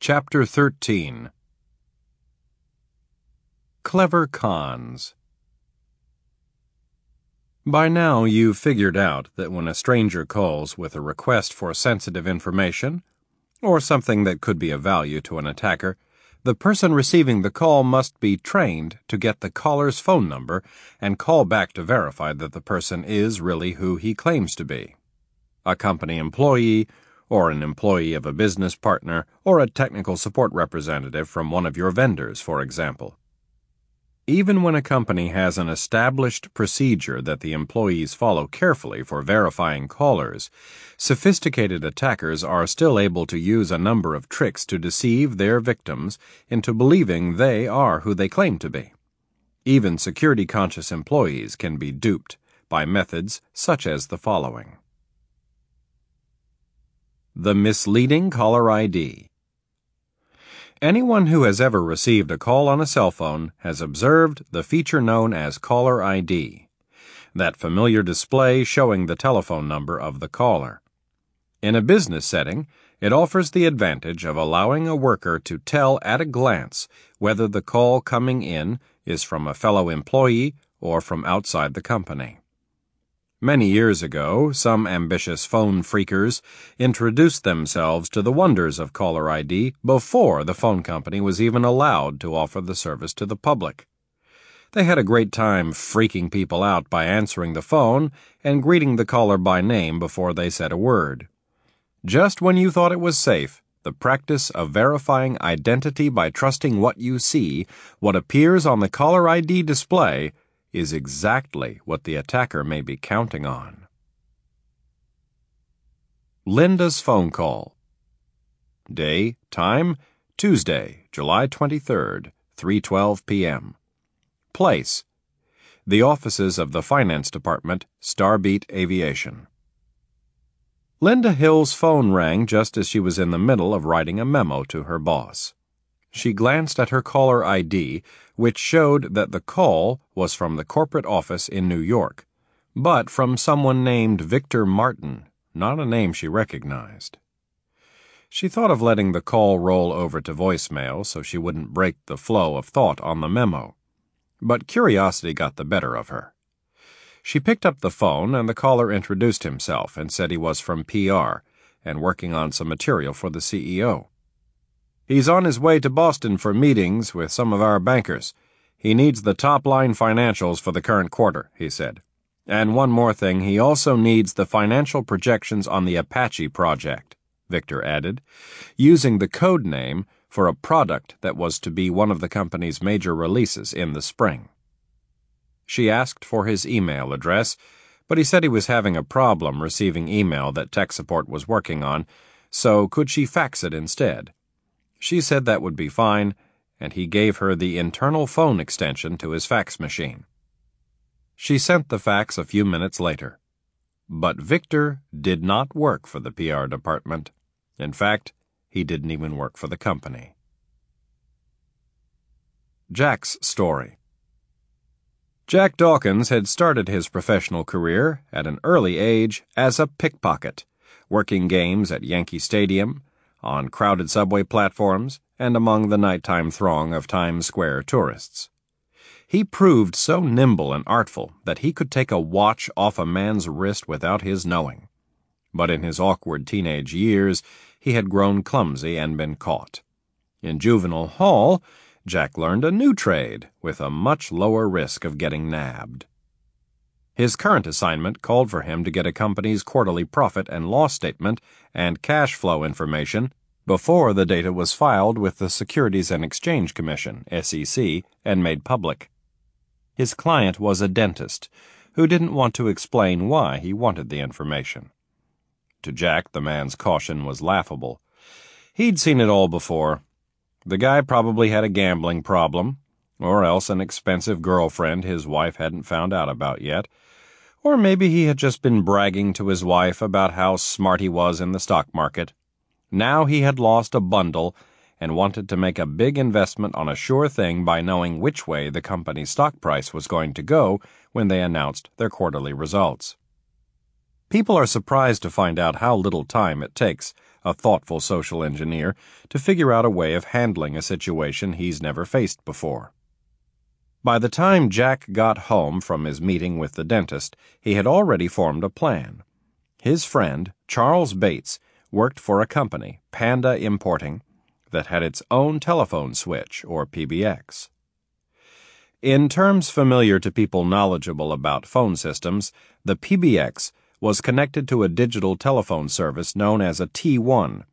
Chapter 13 Clever Cons By now you've figured out that when a stranger calls with a request for sensitive information, or something that could be of value to an attacker, the person receiving the call must be trained to get the caller's phone number and call back to verify that the person is really who he claims to be. A company employee, or an employee of a business partner, or a technical support representative from one of your vendors, for example. Even when a company has an established procedure that the employees follow carefully for verifying callers, sophisticated attackers are still able to use a number of tricks to deceive their victims into believing they are who they claim to be. Even security conscious employees can be duped by methods such as the following The misleading caller ID. Anyone who has ever received a call on a cell phone has observed the feature known as caller ID, that familiar display showing the telephone number of the caller. In a business setting, it offers the advantage of allowing a worker to tell at a glance whether the call coming in is from a fellow employee or from outside the company. Many years ago, some ambitious phone phreakers introduced themselves to the wonders of caller ID before the phone company was even allowed to offer the service to the public. They had a great time freaking people out by answering the phone and greeting the caller by name before they said a word. Just when you thought it was safe, the practice of verifying identity by trusting what you see, what appears on the caller ID display, is exactly what the attacker may be counting on. Linda's phone call. Day, time, Tuesday, July 23rd, 3:12 p.m. Place: The offices of the Finance Department, Starbeat Aviation. Linda Hill's phone rang just as she was in the middle of writing a memo to her boss. She glanced at her caller ID, which showed that the call was from the corporate office in New York, but from someone named Victor Martin, not a name she recognized. She thought of letting the call roll over to voicemail so she wouldn't break the flow of thought on the memo, but curiosity got the better of her. She picked up the phone, and the caller introduced himself and said he was from PR and working on some material for the CEO. He's on his way to Boston for meetings with some of our bankers. He needs the top line financials for the current quarter, he said. And one more thing, he also needs the financial projections on the Apache project, Victor added, using the code name for a product that was to be one of the company's major releases in the spring. She asked for his email address, but he said he was having a problem receiving email that tech support was working on, so could she fax it instead? She said that would be fine, and he gave her the internal phone extension to his fax machine. She sent the fax a few minutes later. But Victor did not work for the PR department. In fact, he didn't even work for the company. Jack's story. Jack Dawkins had started his professional career at an early age as a pickpocket, working games at Yankee Stadium on crowded subway platforms, and among the nighttime throng of Times Square tourists. He proved so nimble and artful that he could take a watch off a man's wrist without his knowing. But in his awkward teenage years, he had grown clumsy and been caught. In juvenile hall, Jack learned a new trade with a much lower risk of getting nabbed. His current assignment called for him to get a company's quarterly profit and loss statement and cash flow information before the data was filed with the Securities and Exchange Commission, SEC, and made public. His client was a dentist who didn't want to explain why he wanted the information. To Jack, the man's caution was laughable. He'd seen it all before. The guy probably had a gambling problem, or else an expensive girlfriend his wife hadn't found out about yet or maybe he had just been bragging to his wife about how smart he was in the stock market. Now he had lost a bundle and wanted to make a big investment on a sure thing by knowing which way the company's stock price was going to go when they announced their quarterly results. People are surprised to find out how little time it takes a thoughtful social engineer, to figure out a way of handling a situation he's never faced before. By the time Jack got home from his meeting with the dentist, he had already formed a plan. His friend, Charles Bates, worked for a company, Panda Importing, that had its own telephone switch, or PBX. In terms familiar to people knowledgeable about phone systems, the PBX was connected to a digital telephone service known as a T1,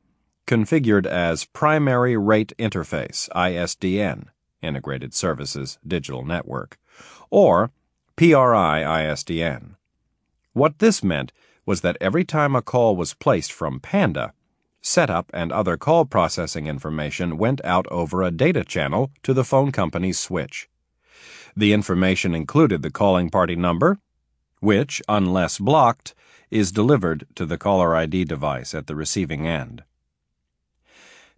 configured as Primary Rate Interface, ISDN, Integrated Services Digital Network, or PRI ISDN. What this meant was that every time a call was placed from Panda, setup and other call processing information went out over a data channel to the phone company's switch. The information included the calling party number, which, unless blocked, is delivered to the caller ID device at the receiving end.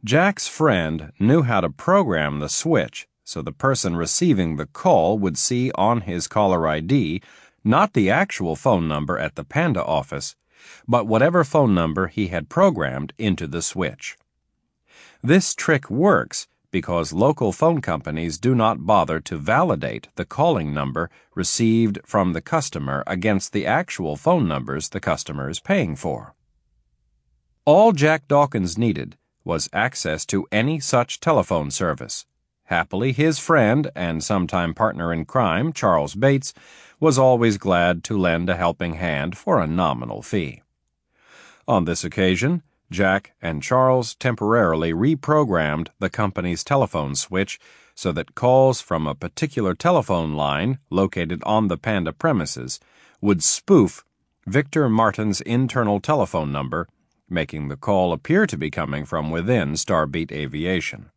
Jack's friend knew how to program the switch so the person receiving the call would see on his caller ID not the actual phone number at the Panda office, but whatever phone number he had programmed into the switch. This trick works because local phone companies do not bother to validate the calling number received from the customer against the actual phone numbers the customer is paying for. All Jack Dawkins needed was access to any such telephone service. Happily, his friend and sometime partner in crime, Charles Bates, was always glad to lend a helping hand for a nominal fee. On this occasion, Jack and Charles temporarily reprogrammed the company's telephone switch so that calls from a particular telephone line located on the Panda premises would spoof Victor Martin's internal telephone number, making the call appear to be coming from within Starbeat Aviation.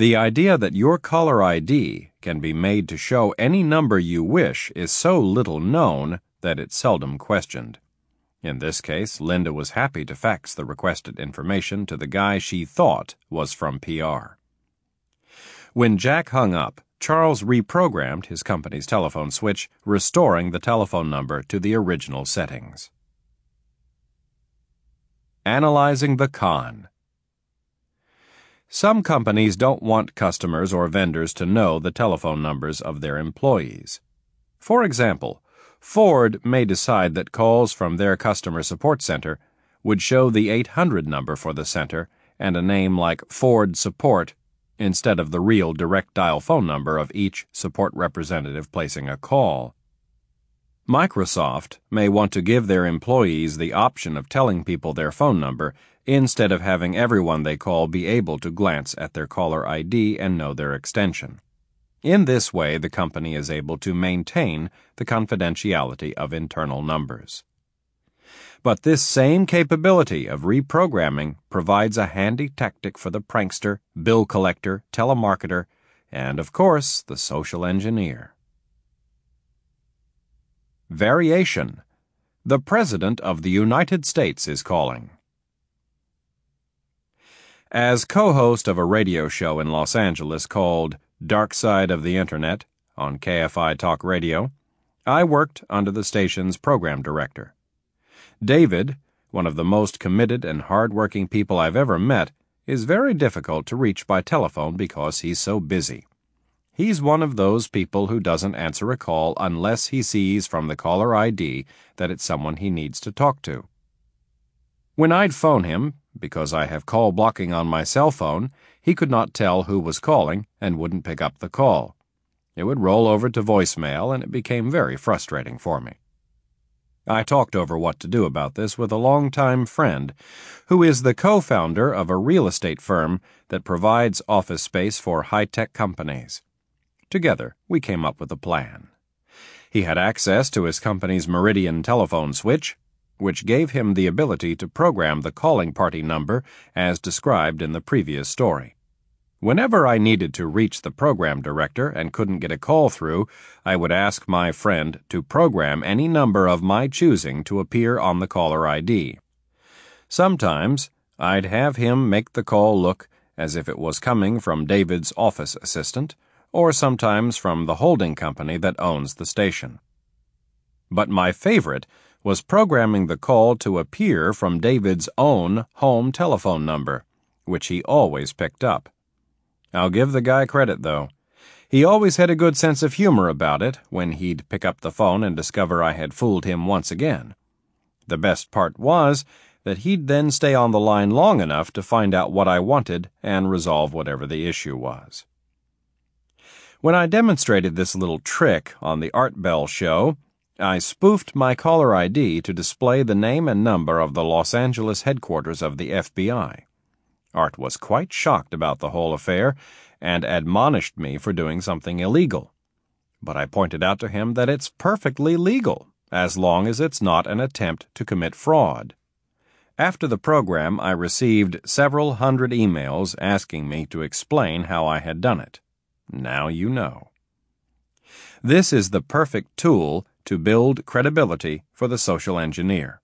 The idea that your caller ID can be made to show any number you wish is so little known that it's seldom questioned. In this case, Linda was happy to fax the requested information to the guy she thought was from PR. When Jack hung up, Charles reprogrammed his company's telephone switch, restoring the telephone number to the original settings. Analyzing the con. Some companies don't want customers or vendors to know the telephone numbers of their employees. For example, Ford may decide that calls from their customer support center would show the 800 number for the center and a name like Ford Support instead of the real direct dial phone number of each support representative placing a call. Microsoft may want to give their employees the option of telling people their phone number instead of having everyone they call be able to glance at their caller ID and know their extension. In this way, the company is able to maintain the confidentiality of internal numbers. But this same capability of reprogramming provides a handy tactic for the prankster, bill collector, telemarketer, and, of course, the social engineer. Variation The President of the United States is calling. As co host of a radio show in Los Angeles called Dark Side of the Internet on KFI Talk Radio, I worked under the station's program director. David, one of the most committed and hard-working people I've ever met, is very difficult to reach by telephone because he's so busy. He's one of those people who doesn't answer a call unless he sees from the caller ID that it's someone he needs to talk to. When I'd phone him, because I have call blocking on my cell phone, he could not tell who was calling and wouldn't pick up the call. It would roll over to voicemail, and it became very frustrating for me. I talked over what to do about this with a longtime friend who is the co founder of a real estate firm that provides office space for high tech companies. Together, we came up with a plan. He had access to his company's Meridian telephone switch, which gave him the ability to program the calling party number as described in the previous story. Whenever I needed to reach the program director and couldn't get a call through, I would ask my friend to program any number of my choosing to appear on the caller ID. Sometimes I'd have him make the call look as if it was coming from David's office assistant, or sometimes from the holding company that owns the station. But my favorite was programming the call to appear from David's own home telephone number, which he always picked up. I'll give the guy credit, though. He always had a good sense of humor about it when he'd pick up the phone and discover I had fooled him once again. The best part was that he'd then stay on the line long enough to find out what I wanted and resolve whatever the issue was. When I demonstrated this little trick on the Art Bell show, I spoofed my caller ID to display the name and number of the Los Angeles headquarters of the FBI. Art was quite shocked about the whole affair and admonished me for doing something illegal. But I pointed out to him that it's perfectly legal, as long as it's not an attempt to commit fraud. After the program, I received several hundred emails asking me to explain how I had done it. Now you know. This is the perfect tool to build credibility for the social engineer.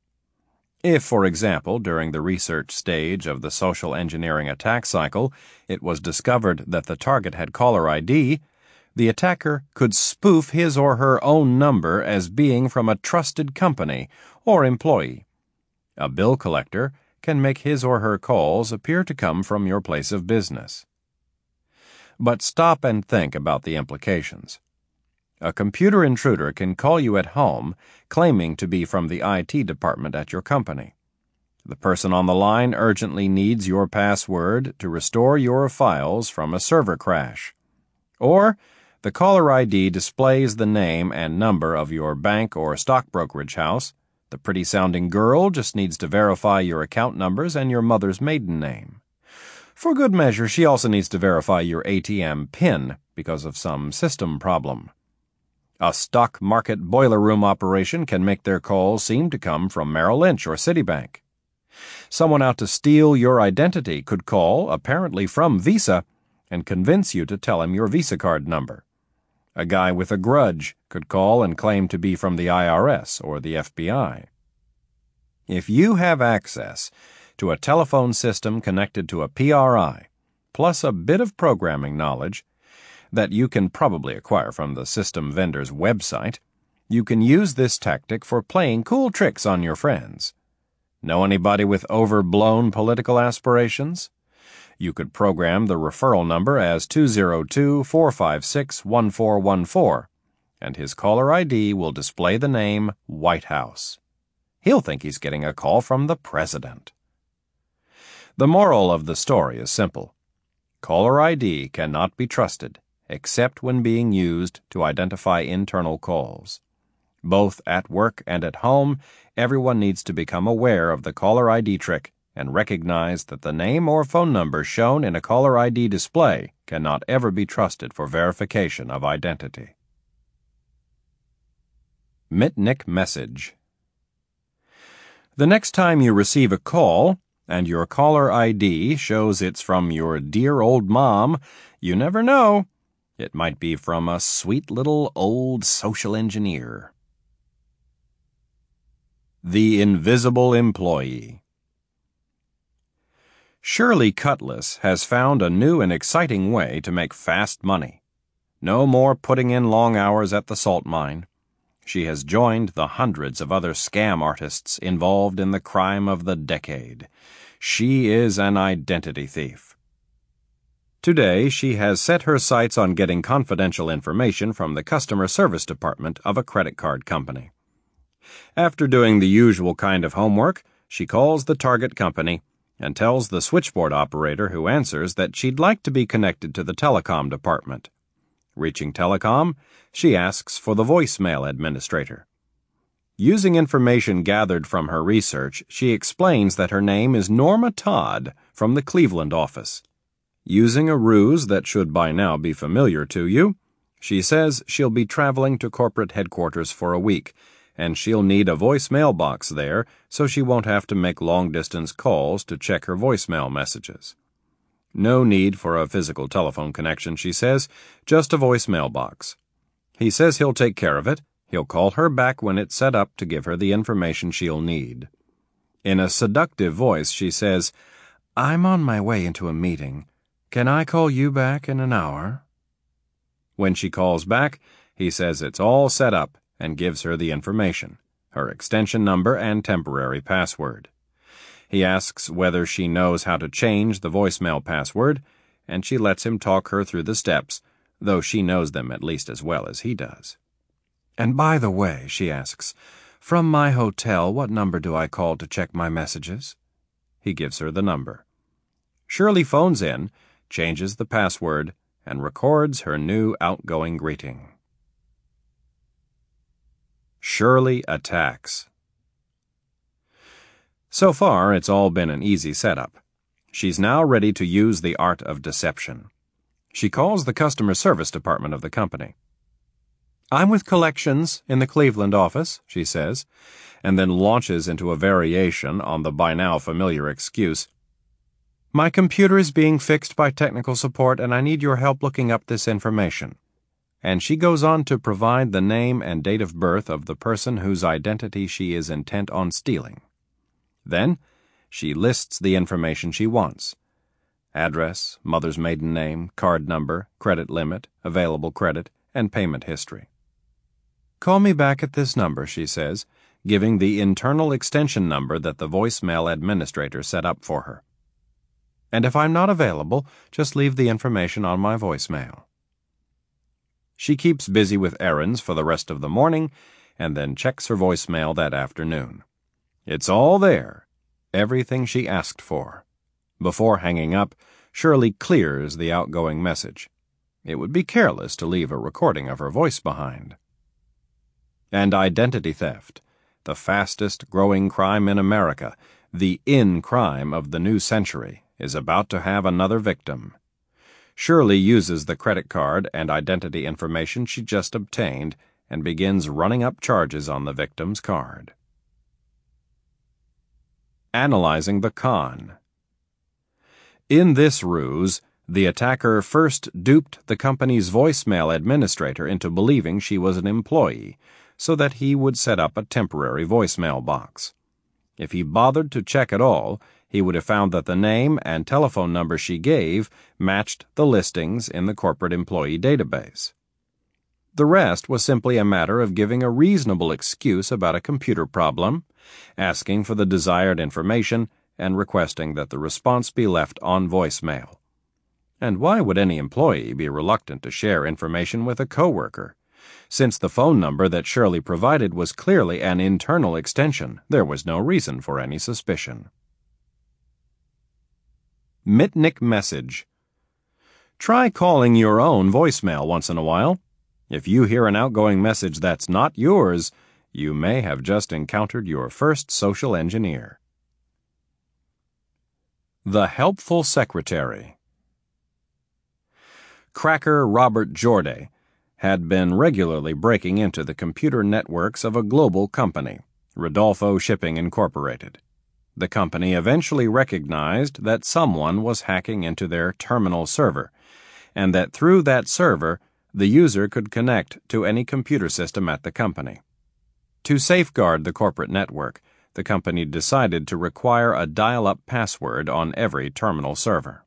If, for example, during the research stage of the social engineering attack cycle, it was discovered that the target had caller ID, the attacker could spoof his or her own number as being from a trusted company or employee. A bill collector can make his or her calls appear to come from your place of business. But stop and think about the implications. A computer intruder can call you at home claiming to be from the IT department at your company. The person on the line urgently needs your password to restore your files from a server crash. Or the caller ID displays the name and number of your bank or stock brokerage house. The pretty sounding girl just needs to verify your account numbers and your mother's maiden name. For good measure, she also needs to verify your ATM PIN because of some system problem. A stock market boiler room operation can make their calls seem to come from Merrill Lynch or Citibank. Someone out to steal your identity could call, apparently from Visa, and convince you to tell him your Visa card number. A guy with a grudge could call and claim to be from the IRS or the FBI. If you have access to a telephone system connected to a PRI, plus a bit of programming knowledge, that you can probably acquire from the system vendor's website, you can use this tactic for playing cool tricks on your friends. Know anybody with overblown political aspirations? You could program the referral number as 202 456 1414, and his caller ID will display the name White House. He'll think he's getting a call from the president. The moral of the story is simple caller ID cannot be trusted except when being used to identify internal calls. Both at work and at home, everyone needs to become aware of the caller ID trick and recognize that the name or phone number shown in a caller ID display cannot ever be trusted for verification of identity. Mitnick Message The next time you receive a call, and your caller ID shows it's from your dear old mom, you never know. It might be from a sweet little old social engineer. The Invisible Employee Shirley Cutlass has found a new and exciting way to make fast money. No more putting in long hours at the salt mine. She has joined the hundreds of other scam artists involved in the crime of the decade. She is an identity thief. Today, she has set her sights on getting confidential information from the customer service department of a credit card company. After doing the usual kind of homework, she calls the target company and tells the switchboard operator who answers that she'd like to be connected to the telecom department. Reaching telecom, she asks for the voicemail administrator. Using information gathered from her research, she explains that her name is Norma Todd from the Cleveland office. Using a ruse that should by now be familiar to you, she says she'll be traveling to corporate headquarters for a week, and she'll need a voicemail box there so she won't have to make long distance calls to check her voicemail messages. No need for a physical telephone connection, she says, just a voicemail box. He says he'll take care of it. He'll call her back when it's set up to give her the information she'll need. In a seductive voice, she says, I'm on my way into a meeting. Can I call you back in an hour? When she calls back, he says it's all set up and gives her the information. her extension number, and temporary password. He asks whether she knows how to change the voicemail password, and she lets him talk her through the steps, though she knows them at least as well as he does. And by the way, she asks, from my hotel, what number do I call to check my messages? He gives her the number. Shirley phones in, changes the password, and records her new outgoing greeting. Shirley attacks. So far, it's all been an easy setup. She's now ready to use the art of deception. She calls the customer service department of the company. I'm with collections in the Cleveland office, she says, and then launches into a variation on the by now familiar excuse. My computer is being fixed by technical support, and I need your help looking up this information and she goes on to provide the name and date of birth of the person whose identity she is intent on stealing. Then, she lists the information she wants address, mother's maiden name, card number, credit limit, available credit, and payment history. Call me back at this number, she says, giving the internal extension number that the voicemail administrator set up for her. And if I'm not available, just leave the information on my voicemail. She keeps busy with errands for the rest of the morning and then checks her voicemail that afternoon. It's all there, everything she asked for. Before hanging up, Shirley clears the outgoing message. It would be careless to leave a recording of her voice behind. And identity theft, the fastest growing crime in America, the in crime of the new century, is about to have another victim. Shirley uses the credit card and identity information she just obtained and begins running up charges on the victim's card. Analyzing the con. In this ruse, the attacker first duped the company's voicemail administrator into believing she was an employee so that he would set up a temporary voicemail box. If he bothered to check at all, he would have found that the name and telephone number she gave matched the listings in the corporate employee database. The rest was simply a matter of giving a reasonable excuse about a computer problem, asking for the desired information, and requesting that the response be left on voicemail. And why would any employee be reluctant to share information with a coworker? Since the phone number that Shirley provided was clearly an internal extension, there was no reason for any suspicion. Mitnick Message. Try calling your own voicemail once in a while. If you hear an outgoing message that's not yours, you may have just encountered your first social engineer. The Helpful Secretary. Cracker Robert Jorday had been regularly breaking into the computer networks of a global company, Rodolfo Shipping Incorporated. The company eventually recognized that someone was hacking into their terminal server, and that through that server, the user could connect to any computer system at the company. To safeguard the corporate network, the company decided to require a dial up password on every terminal server.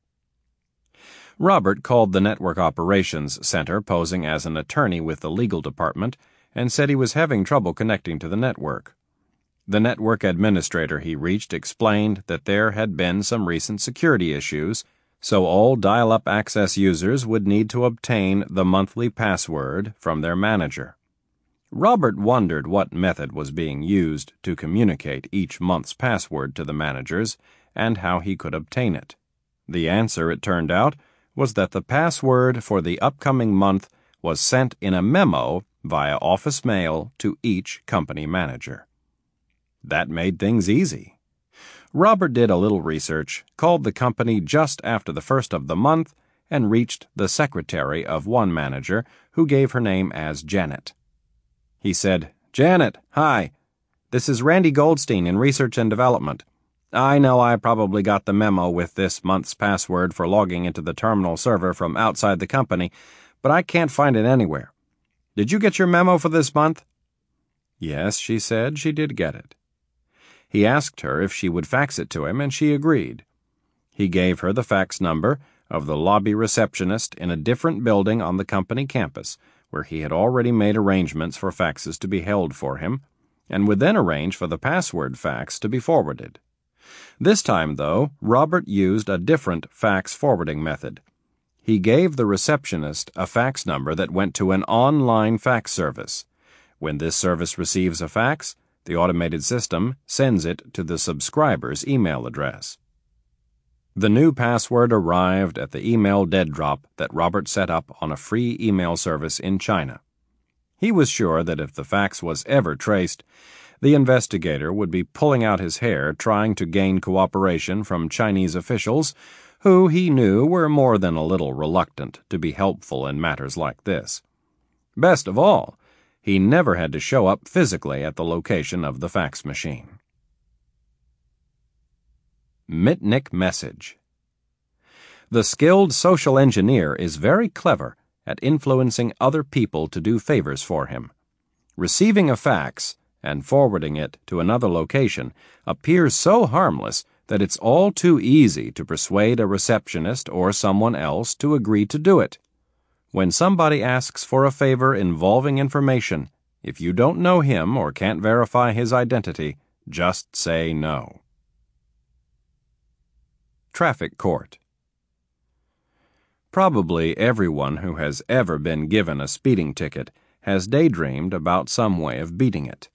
Robert called the Network Operations Center posing as an attorney with the legal department and said he was having trouble connecting to the network. The network administrator he reached explained that there had been some recent security issues, so all dial up access users would need to obtain the monthly password from their manager. Robert wondered what method was being used to communicate each month's password to the managers and how he could obtain it. The answer, it turned out, was that the password for the upcoming month was sent in a memo via office mail to each company manager. That made things easy. Robert did a little research, called the company just after the first of the month, and reached the secretary of one manager, who gave her name as Janet. He said, Janet, hi. This is Randy Goldstein in Research and Development. I know I probably got the memo with this month's password for logging into the terminal server from outside the company, but I can't find it anywhere. Did you get your memo for this month? Yes, she said, she did get it. He asked her if she would fax it to him, and she agreed. He gave her the fax number of the lobby receptionist in a different building on the company campus, where he had already made arrangements for faxes to be held for him, and would then arrange for the password fax to be forwarded. This time, though, Robert used a different fax forwarding method. He gave the receptionist a fax number that went to an online fax service. When this service receives a fax, the automated system sends it to the subscriber's email address. The new password arrived at the email dead drop that Robert set up on a free email service in China. He was sure that if the fax was ever traced, the investigator would be pulling out his hair trying to gain cooperation from Chinese officials who he knew were more than a little reluctant to be helpful in matters like this. Best of all, he never had to show up physically at the location of the fax machine. Mitnick Message The skilled social engineer is very clever at influencing other people to do favors for him. Receiving a fax and forwarding it to another location appears so harmless that it's all too easy to persuade a receptionist or someone else to agree to do it. When somebody asks for a favor involving information, if you don't know him or can't verify his identity, just say no. Traffic Court Probably everyone who has ever been given a speeding ticket has daydreamed about some way of beating it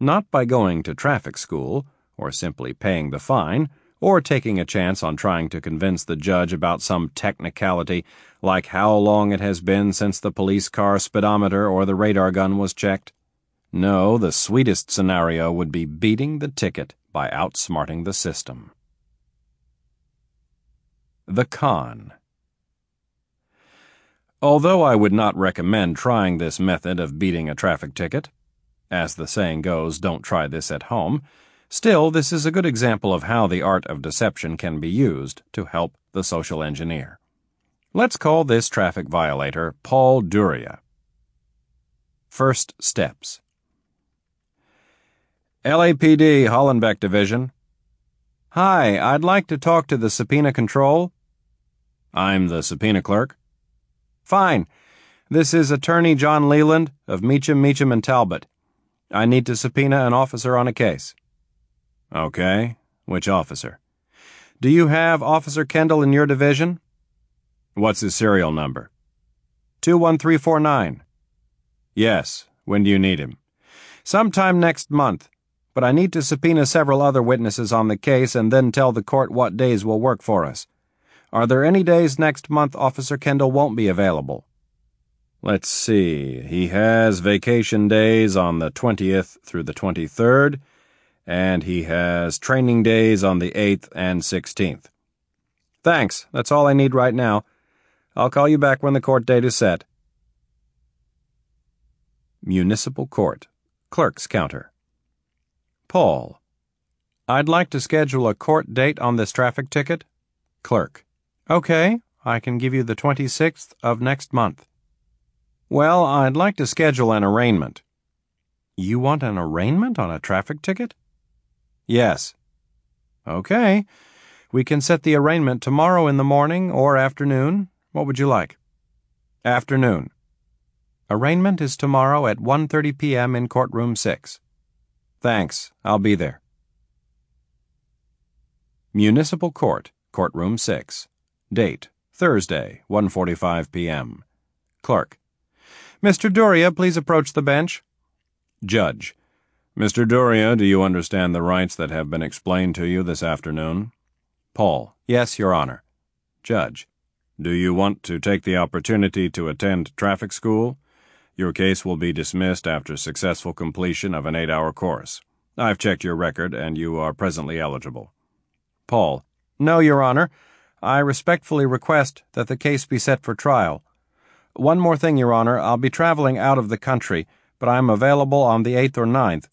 not by going to traffic school, or simply paying the fine, or taking a chance on trying to convince the judge about some technicality like how long it has been since the police car speedometer or the radar gun was checked. No, the sweetest scenario would be beating the ticket by outsmarting the system. The Con Although I would not recommend trying this method of beating a traffic ticket, as the saying goes, don't try this at home. Still, this is a good example of how the art of deception can be used to help the social engineer. Let's call this traffic violator Paul Duria. First steps LAPD Hollenbeck Division. Hi, I'd like to talk to the subpoena control. I'm the subpoena clerk. Fine. This is Attorney John Leland of Meacham, Meacham, and Talbot. I need to subpoena an officer on a case. Okay. Which officer? Do you have Officer Kendall in your division? What's his serial number? 21349. Yes. When do you need him? Sometime next month. But I need to subpoena several other witnesses on the case and then tell the court what days will work for us. Are there any days next month Officer Kendall won't be available? Let's see, he has vacation days on the 20th through the 23rd, and he has training days on the 8th and 16th. Thanks, that's all I need right now. I'll call you back when the court date is set. Municipal Court, Clerk's Counter. Paul, I'd like to schedule a court date on this traffic ticket. Clerk, okay, I can give you the 26th of next month. Well, I'd like to schedule an arraignment. You want an arraignment on a traffic ticket? Yes. Okay. We can set the arraignment tomorrow in the morning or afternoon. What would you like? Afternoon. Arraignment is tomorrow at 1:30 p.m. in courtroom 6. Thanks. I'll be there. Municipal Court, courtroom 6. Date: Thursday, 1:45 p.m. Clerk: Mr. Doria, please approach the bench. Judge. Mr. Duria, do you understand the rights that have been explained to you this afternoon? Paul. Yes, Your Honor. Judge. Do you want to take the opportunity to attend traffic school? Your case will be dismissed after successful completion of an eight hour course. I've checked your record, and you are presently eligible. Paul. No, Your Honor. I respectfully request that the case be set for trial. One more thing, Your Honor. I'll be traveling out of the country, but I'm available on the 8th or 9th.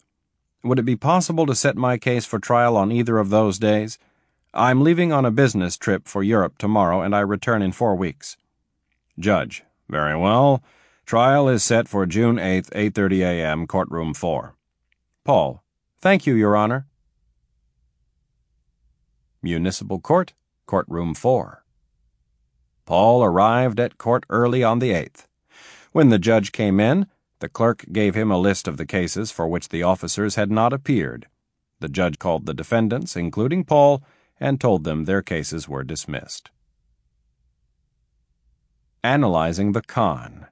Would it be possible to set my case for trial on either of those days? I'm leaving on a business trip for Europe tomorrow, and I return in four weeks. Judge. Very well. Trial is set for June 8th, 8:30 a.m., courtroom 4. Paul. Thank you, Your Honor. Municipal Court, courtroom 4. Paul arrived at court early on the 8th. When the judge came in, The clerk gave him a list of the cases for which the officers had not appeared. The judge called the defendants, including Paul, and told them their cases were dismissed. Analyzing the con.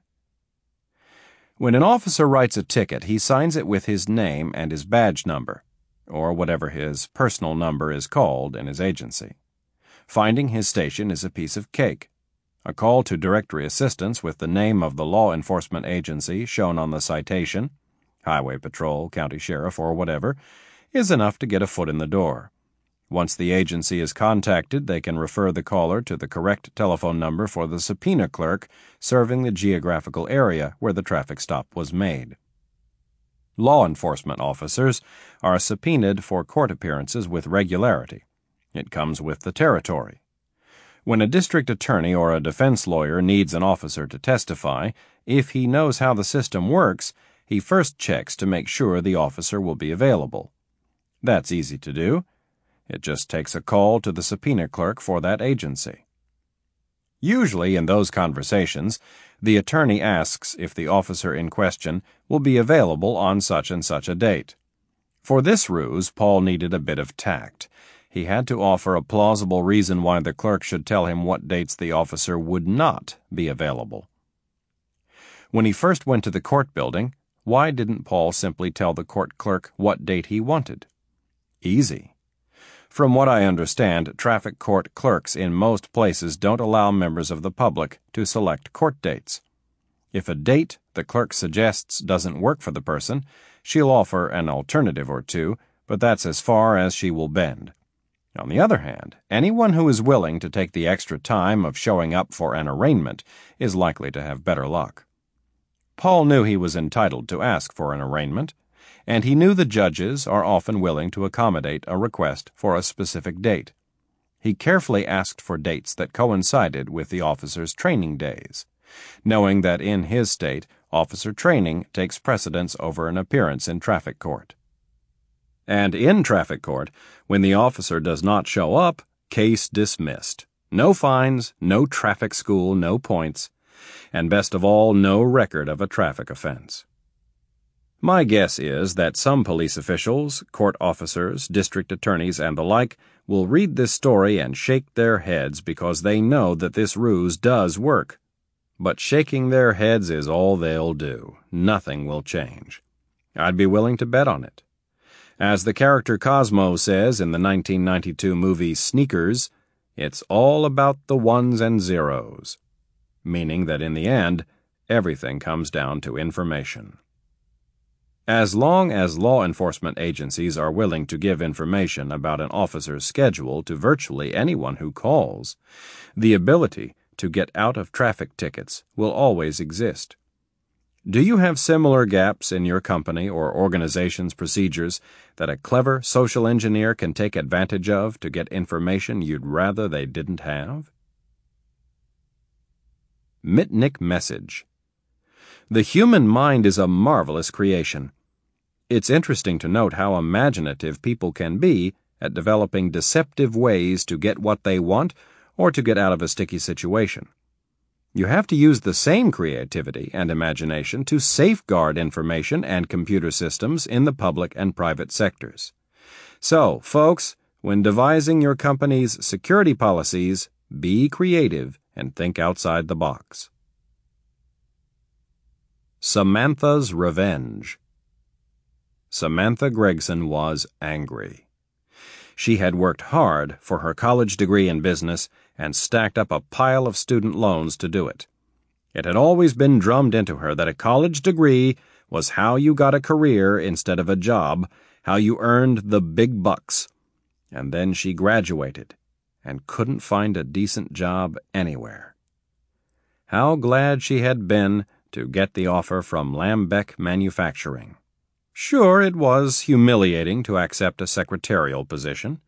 When an officer writes a ticket, he signs it with his name and his badge number, or whatever his personal number is called in his agency. Finding his station is a piece of cake. A call to directory assistance with the name of the law enforcement agency shown on the citation, highway patrol, county sheriff, or whatever, is enough to get a foot in the door. Once the agency is contacted, they can refer the caller to the correct telephone number for the subpoena clerk serving the geographical area where the traffic stop was made. Law enforcement officers are subpoenaed for court appearances with regularity. It comes with the territory. When a district attorney or a defense lawyer needs an officer to testify, if he knows how the system works, he first checks to make sure the officer will be available. That's easy to do. It just takes a call to the subpoena clerk for that agency. Usually, in those conversations, the attorney asks if the officer in question will be available on such and such a date. For this ruse, Paul needed a bit of tact. He had to offer a plausible reason why the clerk should tell him what dates the officer would not be available. When he first went to the court building, why didn't Paul simply tell the court clerk what date he wanted? Easy. From what I understand, traffic court clerks in most places don't allow members of the public to select court dates. If a date the clerk suggests doesn't work for the person, she'll offer an alternative or two, but that's as far as she will bend. On the other hand, anyone who is willing to take the extra time of showing up for an arraignment is likely to have better luck. Paul knew he was entitled to ask for an arraignment and he knew the judges are often willing to accommodate a request for a specific date. He carefully asked for dates that coincided with the officer's training days, knowing that in his state, officer training takes precedence over an appearance in traffic court. And in traffic court, when the officer does not show up, case dismissed. No fines, no traffic school, no points, and best of all, no record of a traffic offense. My guess is that some police officials, court officers, district attorneys, and the like will read this story and shake their heads because they know that this ruse does work. But shaking their heads is all they'll do. Nothing will change. I'd be willing to bet on it. As the character Cosmo says in the 1992 movie Sneakers, it's all about the ones and zeros, meaning that in the end, everything comes down to information. As long as law enforcement agencies are willing to give information about an officer's schedule to virtually anyone who calls, the ability to get out of traffic tickets will always exist. Do you have similar gaps in your company or organization's procedures that a clever social engineer can take advantage of to get information you'd rather they didn't have? Mitnick Message The human mind is a marvelous creation. It's interesting to note how imaginative people can be at developing deceptive ways to get what they want or to get out of a sticky situation. You have to use the same creativity and imagination to safeguard information and computer systems in the public and private sectors. So, folks, when devising your company's security policies, be creative and think outside the box. Samantha's Revenge Samantha Gregson was angry. She had worked hard for her college degree in business and stacked up a pile of student loans to do it. It had always been drummed into her that a college degree was how you got a career instead of a job, how you earned the big bucks. And then she graduated and couldn't find a decent job anywhere. How glad she had been to get the offer from Lambeck Manufacturing. Sure, it was humiliating to accept a secretarial position,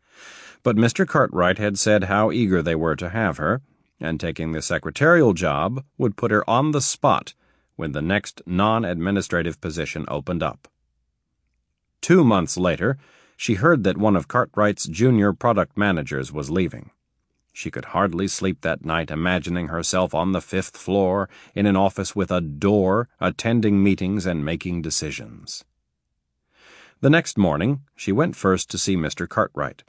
but Mr. Cartwright had said how eager they were to have her, and taking the secretarial job would put her on the spot when the next non administrative position opened up. Two months later, she heard that one of Cartwright's junior product managers was leaving. She could hardly sleep that night imagining herself on the fifth floor in an office with a door, attending meetings and making decisions. The next morning, she went first to see Mr. Cartwright.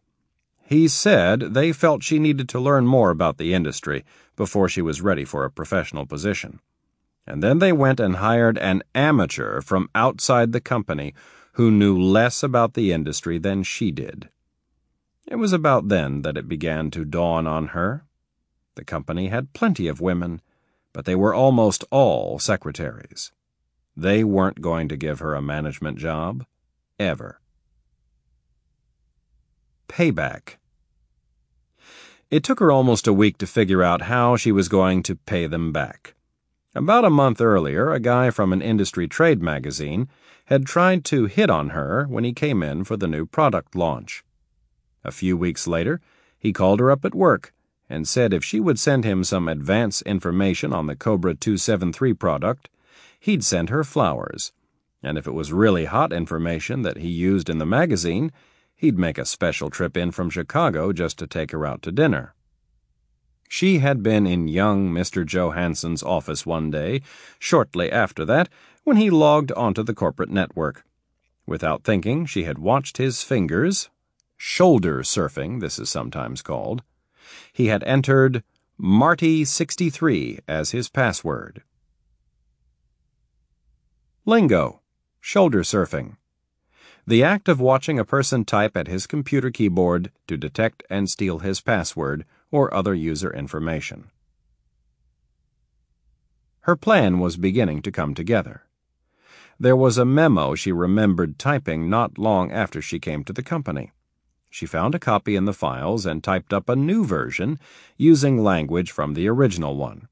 He said they felt she needed to learn more about the industry before she was ready for a professional position. And then they went and hired an amateur from outside the company who knew less about the industry than she did. It was about then that it began to dawn on her. The company had plenty of women, but they were almost all secretaries. They weren't going to give her a management job, ever. Payback. It took her almost a week to figure out how she was going to pay them back. About a month earlier, a guy from an industry trade magazine had tried to hit on her when he came in for the new product launch. A few weeks later, he called her up at work and said if she would send him some advance information on the Cobra 273 product, he'd send her flowers, and if it was really hot information that he used in the magazine, he'd make a special trip in from Chicago just to take her out to dinner. She had been in young Mr. Johansson's office one day, shortly after that, when he logged onto the corporate network. Without thinking, she had watched his fingers, shoulder surfing, this is sometimes called. He had entered Marty63 as his password. Lingo, shoulder surfing. The act of watching a person type at his computer keyboard to detect and steal his password or other user information. Her plan was beginning to come together. There was a memo she remembered typing not long after she came to the company. She found a copy in the files and typed up a new version using language from the original one.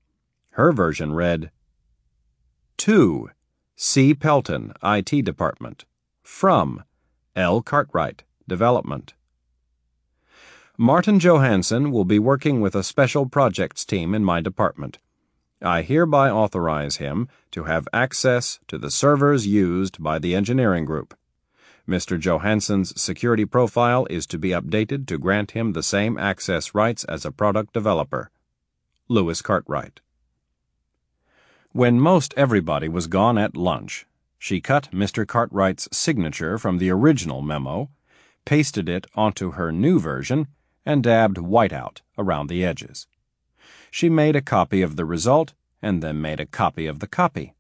Her version read, To C. Pelton, IT Department. From L. Cartwright, Development. Martin Johansson will be working with a special projects team in my department. I hereby authorize him to have access to the servers used by the engineering group. Mr. Johansson's security profile is to be updated to grant him the same access rights as a product developer. Lewis Cartwright. When most everybody was gone at lunch, she cut Mr. Cartwright's signature from the original memo, pasted it onto her new version, and dabbed whiteout around the edges. She made a copy of the result and then made a copy of the copy.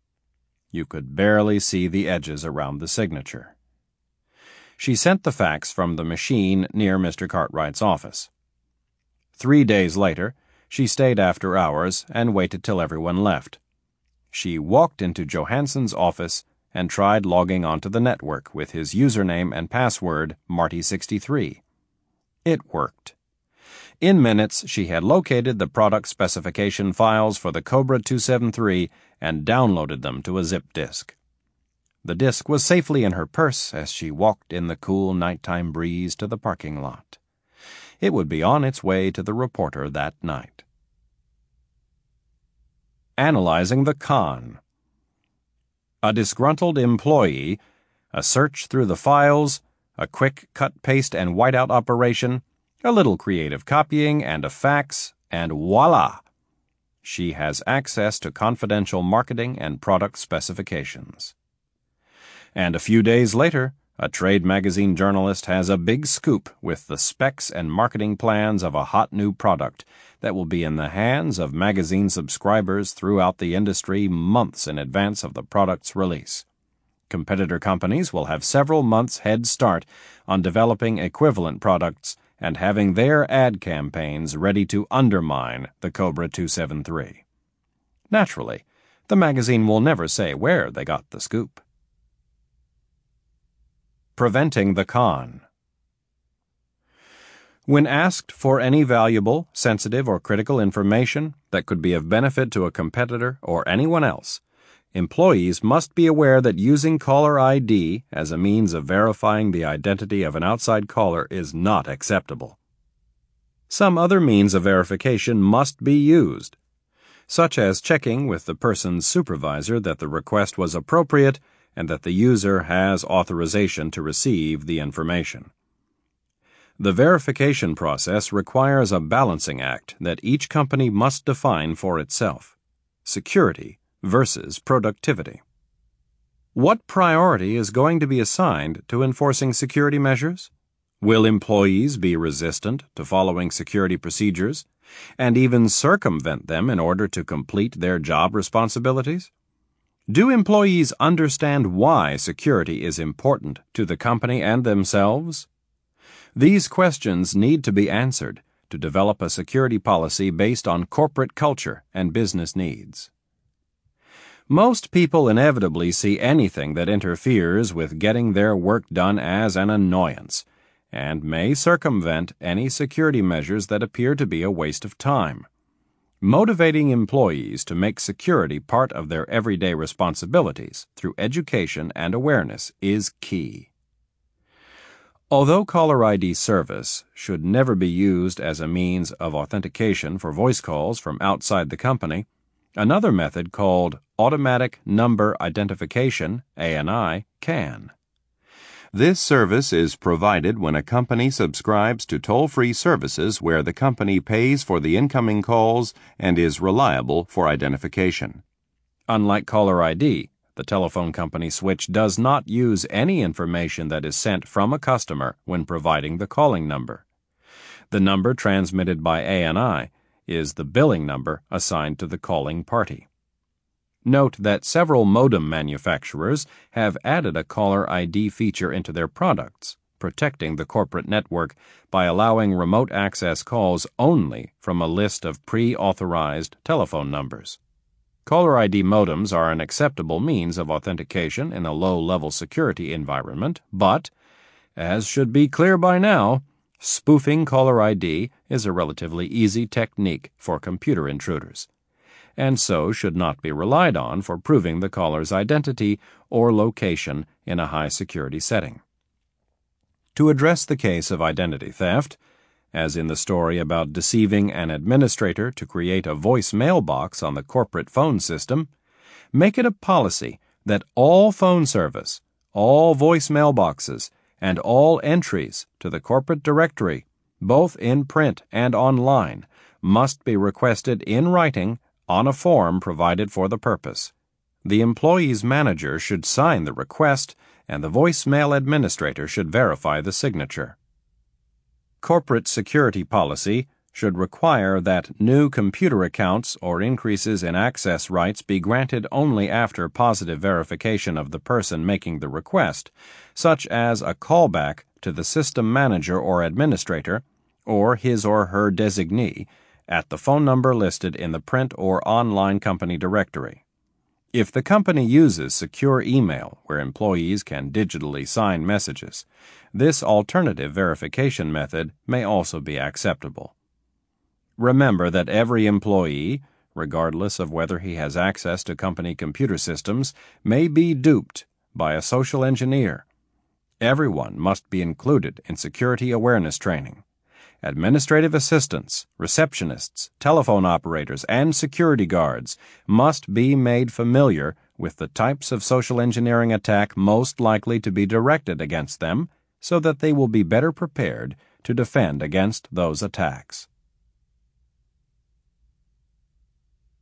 You could barely see the edges around the signature. She sent the fax from the machine near Mr. Cartwright's office. Three days later, she stayed after hours and waited till everyone left. She walked into Johansson's office and tried logging onto the network with his username and password, Marty63. It worked. In minutes, she had located the product specification files for the Cobra 273 and downloaded them to a zip disk. The disk was safely in her purse as she walked in the cool nighttime breeze to the parking lot. It would be on its way to the reporter that night. Analyzing the con. A disgruntled employee, a search through the files, a quick cut paste and whiteout operation, a little creative copying and a fax, and voila! She has access to confidential marketing and product specifications. And a few days later, a trade magazine journalist has a big scoop with the specs and marketing plans of a hot new product that will be in the hands of magazine subscribers throughout the industry months in advance of the product's release. Competitor companies will have several months' head start on developing equivalent products and having their ad campaigns ready to undermine the Cobra 273. Naturally, the magazine will never say where they got the scoop. Preventing the Con. When asked for any valuable, sensitive, or critical information that could be of benefit to a competitor or anyone else, employees must be aware that using caller ID as a means of verifying the identity of an outside caller is not acceptable. Some other means of verification must be used, such as checking with the person's supervisor that the request was appropriate and that the user has authorization to receive the information. The verification process requires a balancing act that each company must define for itself security versus productivity. What priority is going to be assigned to enforcing security measures? Will employees be resistant to following security procedures and even circumvent them in order to complete their job responsibilities? Do employees understand why security is important to the company and themselves? These questions need to be answered to develop a security policy based on corporate culture and business needs. Most people inevitably see anything that interferes with getting their work done as an annoyance and may circumvent any security measures that appear to be a waste of time. Motivating employees to make security part of their everyday responsibilities through education and awareness is key. Although caller ID service should never be used as a means of authentication for voice calls from outside the company, another method called automatic number identification ANI can. This service is provided when a company subscribes to toll-free services where the company pays for the incoming calls and is reliable for identification. Unlike caller ID, the telephone company switch does not use any information that is sent from a customer when providing the calling number. The number transmitted by ANI is the billing number assigned to the calling party. Note that several modem manufacturers have added a caller ID feature into their products, protecting the corporate network by allowing remote access calls only from a list of pre authorized telephone numbers. Caller ID modems are an acceptable means of authentication in a low level security environment, but, as should be clear by now, spoofing caller ID is a relatively easy technique for computer intruders, and so should not be relied on for proving the caller's identity or location in a high security setting. To address the case of identity theft, as in the story about deceiving an administrator to create a voice mailbox on the corporate phone system, make it a policy that all phone service, all voice mailboxes, and all entries to the corporate directory, both in print and online, must be requested in writing on a form provided for the purpose. The employee's manager should sign the request, and the voicemail administrator should verify the signature corporate security policy should require that new computer accounts or increases in access rights be granted only after positive verification of the person making the request, such as a callback to the system manager or administrator, or his or her designee, at the phone number listed in the print or online company directory. If the company uses secure email where employees can digitally sign messages, this alternative verification method may also be acceptable. Remember that every employee, regardless of whether he has access to company computer systems, may be duped by a social engineer. Everyone must be included in security awareness training administrative assistants, receptionists, telephone operators, and security guards must be made familiar with the types of social engineering attack most likely to be directed against them so that they will be better prepared to defend against those attacks.